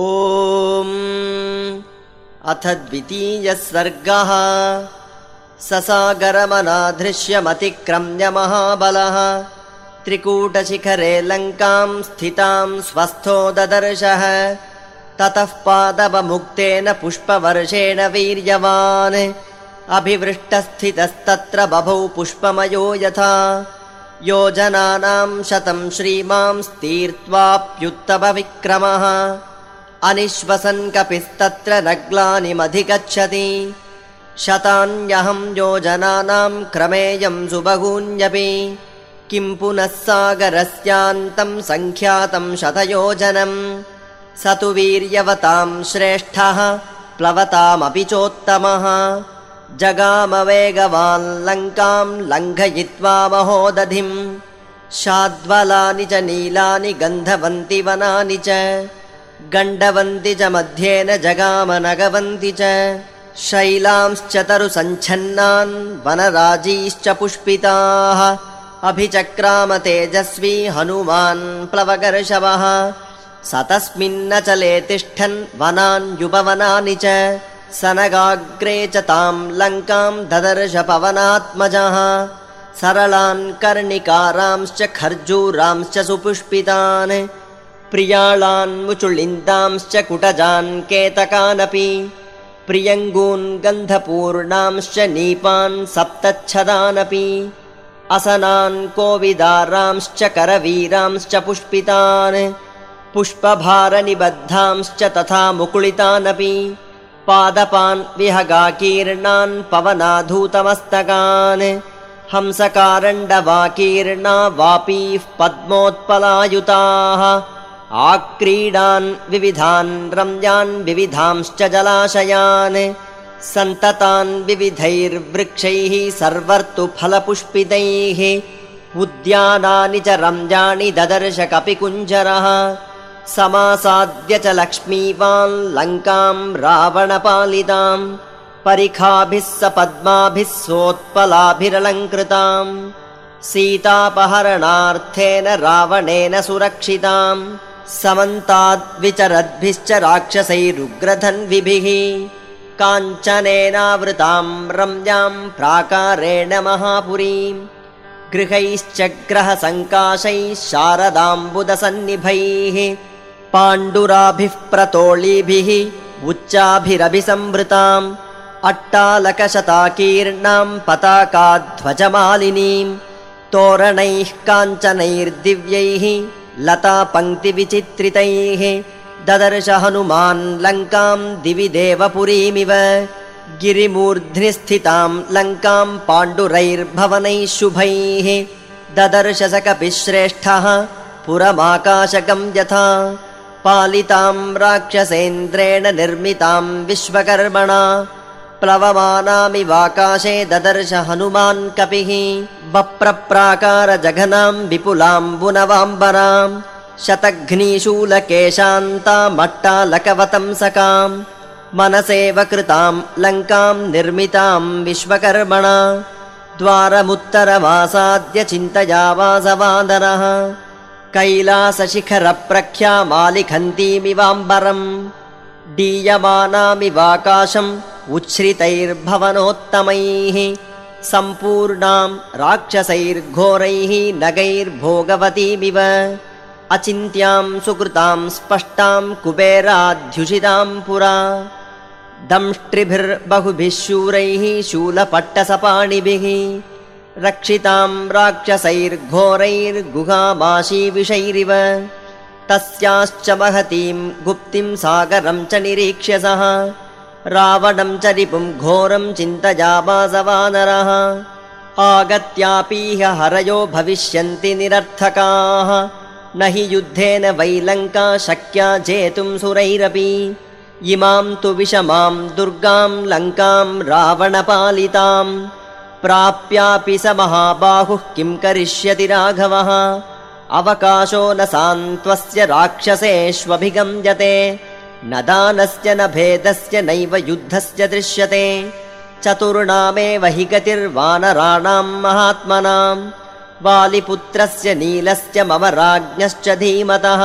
ॐ अथ द्वितीयः सर्गः ससागरमनाधृश्यमतिक्रम्य महाबलः त्रिकूटशिखरे लङ्काम् स्थिताम् स्वस्थो ददर्शः ततः पादवमुक्तेन पुष्पवर्षेण वीर्यवान् अभिवृष्टस्थितस्तत्र बभौ पुष्पमयो यथा योजनानाम् शतम् श्रीमांस्तीर्त्वाप्युत्तमविक्रमः अनिश्वसन् कपिस्तत्र नग्लानिमधिगच्छति। शतान्यहम् योजनानाम् क्रमेयम् सुबहून्यपि। किम् पुनः सागरस्यान्तम् सङ्ख्यातम् शतयोजनम्। स तु वीर्यवताम् श्रेष्ठः प्लवतामपि चोत्तमः। जगामवेगवान् लङ्काम् लङ्घयित्वा महोदधिम्। शाद्वलानि च नीलानि गन्धवन्ति वनानि च गण्डवन्ति च मध्येन जगामनगवन्ति च। शैलांश्च तरुसञ्छन्नान् वनराजीश्च पुष्पिताः। अभिचक्राम तेजस्वी हनुमान् प्लवगर्षवः। स तस्मिन्नचले तिष्ठन् वनान् युपवनानि च। सनगाग्रे च ताम् लङ्काम् ददर्श पवनात्मजः। सरलान् कर्णिकारांश्च खर्जूरांश्च सुपुष्पितान् प्रियाळान् मुचुलिन्दांश्च कुटजान् केतकानपि। प्रियङ्गून् गन्धपूर्णांश्च नीपान् सप्तच्छदानपि। असनान् कोविदारांश्च करवीरांश्च पुष्पितान्। पुष्पभारनिबद्धांश्च तथा मुकुलितानपि पादपान् विहगाकीर्णान् पवनाधूतमस्तकान्। हंसकारण्डवाकीर्णा वापीः पद्मोत्पलायुताः आक्रीडान् विविधान् रम्यान् विविधांश्च जलाशयान् सन्ततान् विविधैर्वृक्षैः सर्वर्तुफलपुष्पितैः उद्यानानि च रम्याणि ददर्श कपिकुञ्जरः समासाद्य च लक्ष्मीवान् लङ्काम् रावणपालिताम् स पद्माभिः सोत्पलाभिरलङ्कृताम् सीतापहरणार्थेन रावणेन सुरक्षिताम् समन्ताद्विचरद्भिश्च राक्षसैरुग्रधन्विभिः काञ्चनेनावृताम् रम्याम् प्राकारेण महापुरीम् गृहैश्च ग्रहसङ्काशैः शारदाम्बुदसन्निभैः पाण्डुराभिः प्रतोळीभिः उच्चाभिरभिसंवृताम् अट्टालकशताकीर्णाम् पताकाध्वजमालिनीम् तोरणैः काञ्चनैर्दिव्यैः लतापङ्क्तिविचित्रितैः ददर्श हनुमान् लङ्काम् दिवि देवपुरीमिव गिरिमूर्ध्नि स्थिताम् लङ्काम् पाण्डुरैर्भवनैः शुभैः ददर्श स कपिश्रेष्ठः पुरमाकाशकम् यथा पालिताम् राक्षसेन्द्रेण निर्मिताम् विश्वकर्मणा प्लवमानामिवाकाशे ददर्श हनुमान् कपिः। वप्रप्राकारजघनाम् विपुलाम् बुनवाम्बराम् शतघ्नीशूलकेशान्तामट्टालकवतंसकाम् मनसेव कृताम् लङ्काम् निर्मिताम् विश्वकर्मणा। द्वारमुत्तरमासाद्य चिन्तया वासवादरः कैलासशिखरप्रख्यामालिखन्तीमिवाम्बरम् डीयमानामिवाकाशम् उच्छ्रितैर्भवनोत्तमैः सम्पूर्णाम् राक्षसैर्घोरैः नगैर्भोगवतीमिव अचिन्त्याम् सुकृताम् स्पष्टाम् कुबेराध्युषिताम् पुरा दंष्ट्रिभिर्बहुभिः शूरैः शूलपट्टसपाणिभिः रक्षिताम् राक्षसैर्घोरैर्गुहामाशीविषैरिव तस्याश्च महतीम् गुप्तिम् सागरम् च निरीक्ष्य सः रावणम् च रिपुम् घोरम् चिन्तया वासवानरः आगत्यापीह हरयो भविष्यन्ति निरर्थकाः। न हि युद्धेन वैलङ्का शक्या जेतुम् सुरैरपि। इमाम् तु विषमाम् दुर्गाम् लङ्काम् रावणपालिताम् प्राप्यापि स महाबाहुः किम् करिष्यति राघवः। अवकाशो न सान्त्वस्य राक्षसेष्वभिगम्यते न दानस्य न भेदस्य नैव युद्धस्य दृश्यते। चतुर्णामेव हि गतिर्वानराणाम् महात्मनाम् वालिपुत्रस्य नीलस्य मम राज्ञश्च धीमतः।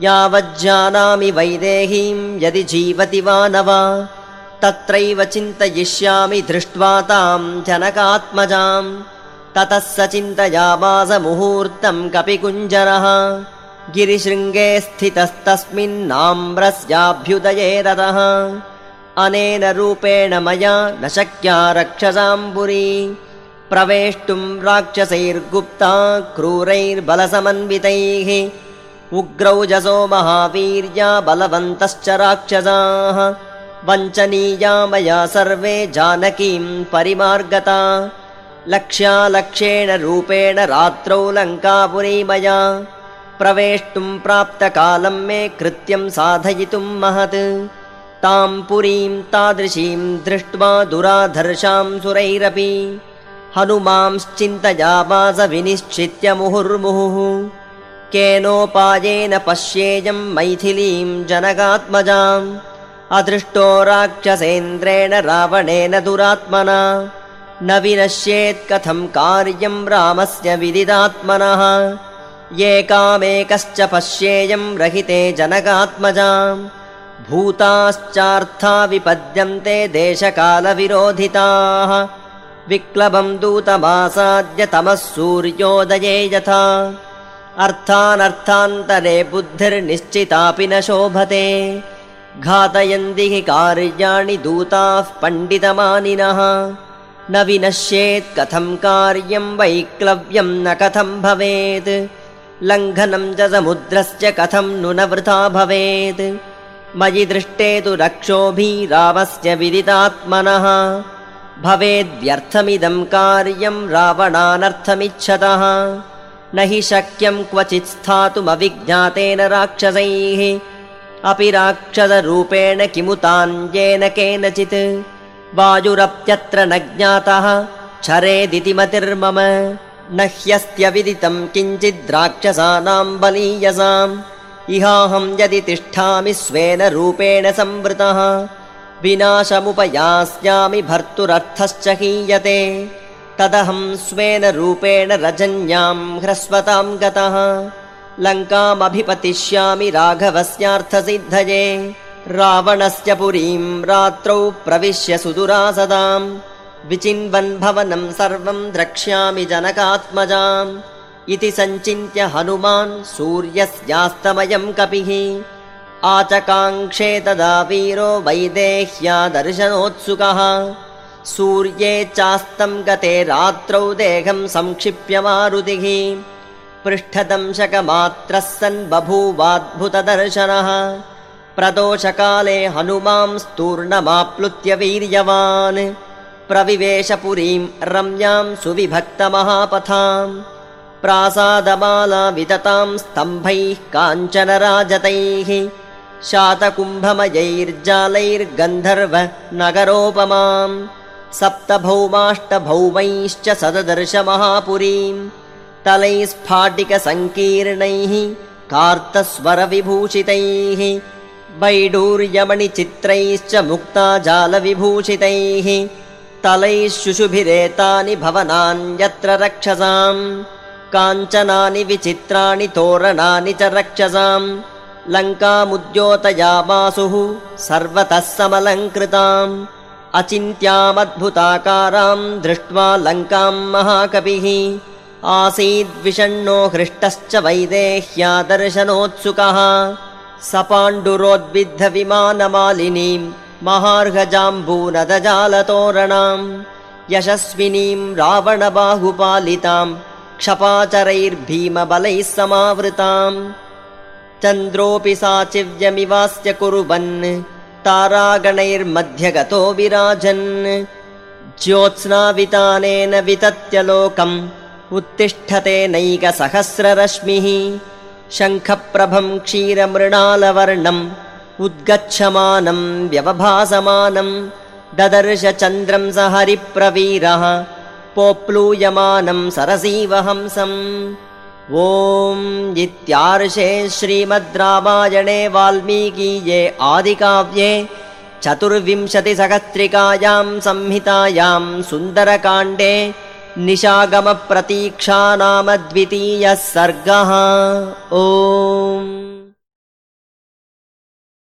यावज्जानामि वैदेहीं यदि जीवति वा न वा तत्रैव चिन्तयिष्यामि दृष्ट्वा तां जनकात्मजाम् ततः स चिन्तयामास मुहूर्तं कपिकुञ्जरः गिरिशृङ्गे स्थितस्तस्मिन्नाम्रस्याभ्युदये रतः अनेन रूपेण मया न शक्या रक्षसाम्बुरी। प्रवेष्टुं राक्षसैर्गुप्ता क्रूरैर्बलसमन्वितैः। उग्रौजसो महावीर्या बलवन्तश्च राक्षसाः। वञ्चनीया मया सर्वे जानकीं परिमार्गता। लक्ष्यालक्ष्येण रूपेण रात्रौ लङ्कापुरी मया प्रवेष्टुं प्राप्तकालं मे कृत्यं साधयितुं महत्। तां पुरीं तादृशीं दृष्ट्वा दुराधर्षां सुरैरपि। हनुमांश्चिन्तयामास विनिश्चित्य मुहुर्मुहुः। केनोपायेन पश्येयं मैथिलीं जनकात्मजाम् अदृष्टो राक्षसेन्द्रेण रावणेन दुरात्मना। न विनश्येत् कथं कार्यं रामस्य विदिदात्मनः एकामेकश्च पश्येयं रहिते जनकात्मजाम् भूताश्चार्था विपद्यन्ते देशकालविरोधिताः। विक्लबं दूतमासाद्य तमः सूर्योदये यथा। अर्थानर्थान्तरे बुद्धिर्निश्चितापि न शोभते। घातयन्ति हि कार्याणि दूताः पण्डितमानिनः। न विनश्येत् कथं कार्यं वैक्लव्यं न कथं भवेत् लङ्घनं च समुद्रस्य कथं नु न वृथा भवेत्। मयि दृष्टे तु रक्षोभिरावस्य विदितात्मनः। भवेद्व्यर्थमिदं कार्यं रावणानर्थमिच्छतः। न हि शक्यं क्वचित् स्थातुमविज्ञातेन राक्षसैः। अपि राक्षसरूपेण किमुतान्येन केनचित्। वायुरप्यत्र न ज्ञातः छरेदिति मतिर्मम न ह्यस्त्यविदितं किञ्चिद्राक्षसानां बलीयसाम् इहाहं यदि तिष्ठामि स्वेन रूपेण संवृतः। विनाशमुपयास्यामि भर्तुरर्थश्च हीयते। तदहं स्वेन रूपेण रजन्यां ह्रस्वतां गतः। लङ्कामभिपतिष्यामि राघवस्यार्थसिद्धये। रावणस्य पुरीं रात्रौ प्रविश्य सुदुरासदाम् विचिन्वन् भवनं सर्वं द्रक्ष्यामि जनकात्मजाम्। इति सञ्चिन्त्य हनुमान् सूर्यस्यास्तमयं कपिः। आचकाङ्क्षे तदा वीरो वैदेह्या दर्शनोत्सुकः। सूर्ये चास्तं गते रात्रौ देहं संक्षिप्य मारुतिः। पृष्ठदंशकमात्रः सन् बभूवाद्भुतदर्शनः। प्रदोषकाले हनुमां स्तूर्णमाप्लुत्य वीर्यवान् प्रविवेशपुरीं रम्यां सुविभक्तमहापथाम् प्रासादमाला विततां स्तम्भैः काञ्चनराजतैः शातकुम्भमयैर्जालैर्गन्धर्व नगरोपमाम् सप्तभौमाष्टभौमैश्च सददर्श महापुरीम् तलैः स्फाटिकसङ्कीर्णैः कार्तस्वरविभूषितैः वैडूर्यमणिचित्रैश्च मुक्ताजालविभूषितैः तलैः शुशुभिरेतानि भवनान्यत्र रक्षसाम् काञ्चनानि विचित्राणि तोरणानि च रक्षसाम् लङ्कामुद्योतयामासुः सर्वतः समलङ्कृताम् अचिन्त्यामद्भुताकाराम् दृष्ट्वा लङ्काम् महाकविः आसीद्विषण्णो हृष्टश्च वैदेह्या दर्शनोत्सुकः स महार्घजाम्बूनदजालतोरणाम् यशस्विनीम् रावणबाहुपालिताम् क्षपाचरैर्भीमबलैः समावृताम्। चन्द्रोऽपि सा चिव्यमिवास्य कुर्वन् तारागणैर्मध्यगतो विराजन्। ज्योत्स्नावितानेन वितत्य लोकम् उत्तिष्ठते नैकसहस्ररश्मिः। शङ्खप्रभं क्षीरमृणालवर्णम् उद्गच्छमानं व्यवभासमानं ददर्श चन्द्रं स हरिप्रवीरः पोप्लूयमानं सरसीवहंसम्। ॐ इत्यार्षे श्रीमद् रामायणे वाल्मीकीये आदिकाव्ये चतुर्विंशतिसहस्रिकायां संहितायां सुन्दरकाण्डे निशागमप्रतीक्षा नाम द्वितीयः सर्गः। ओम्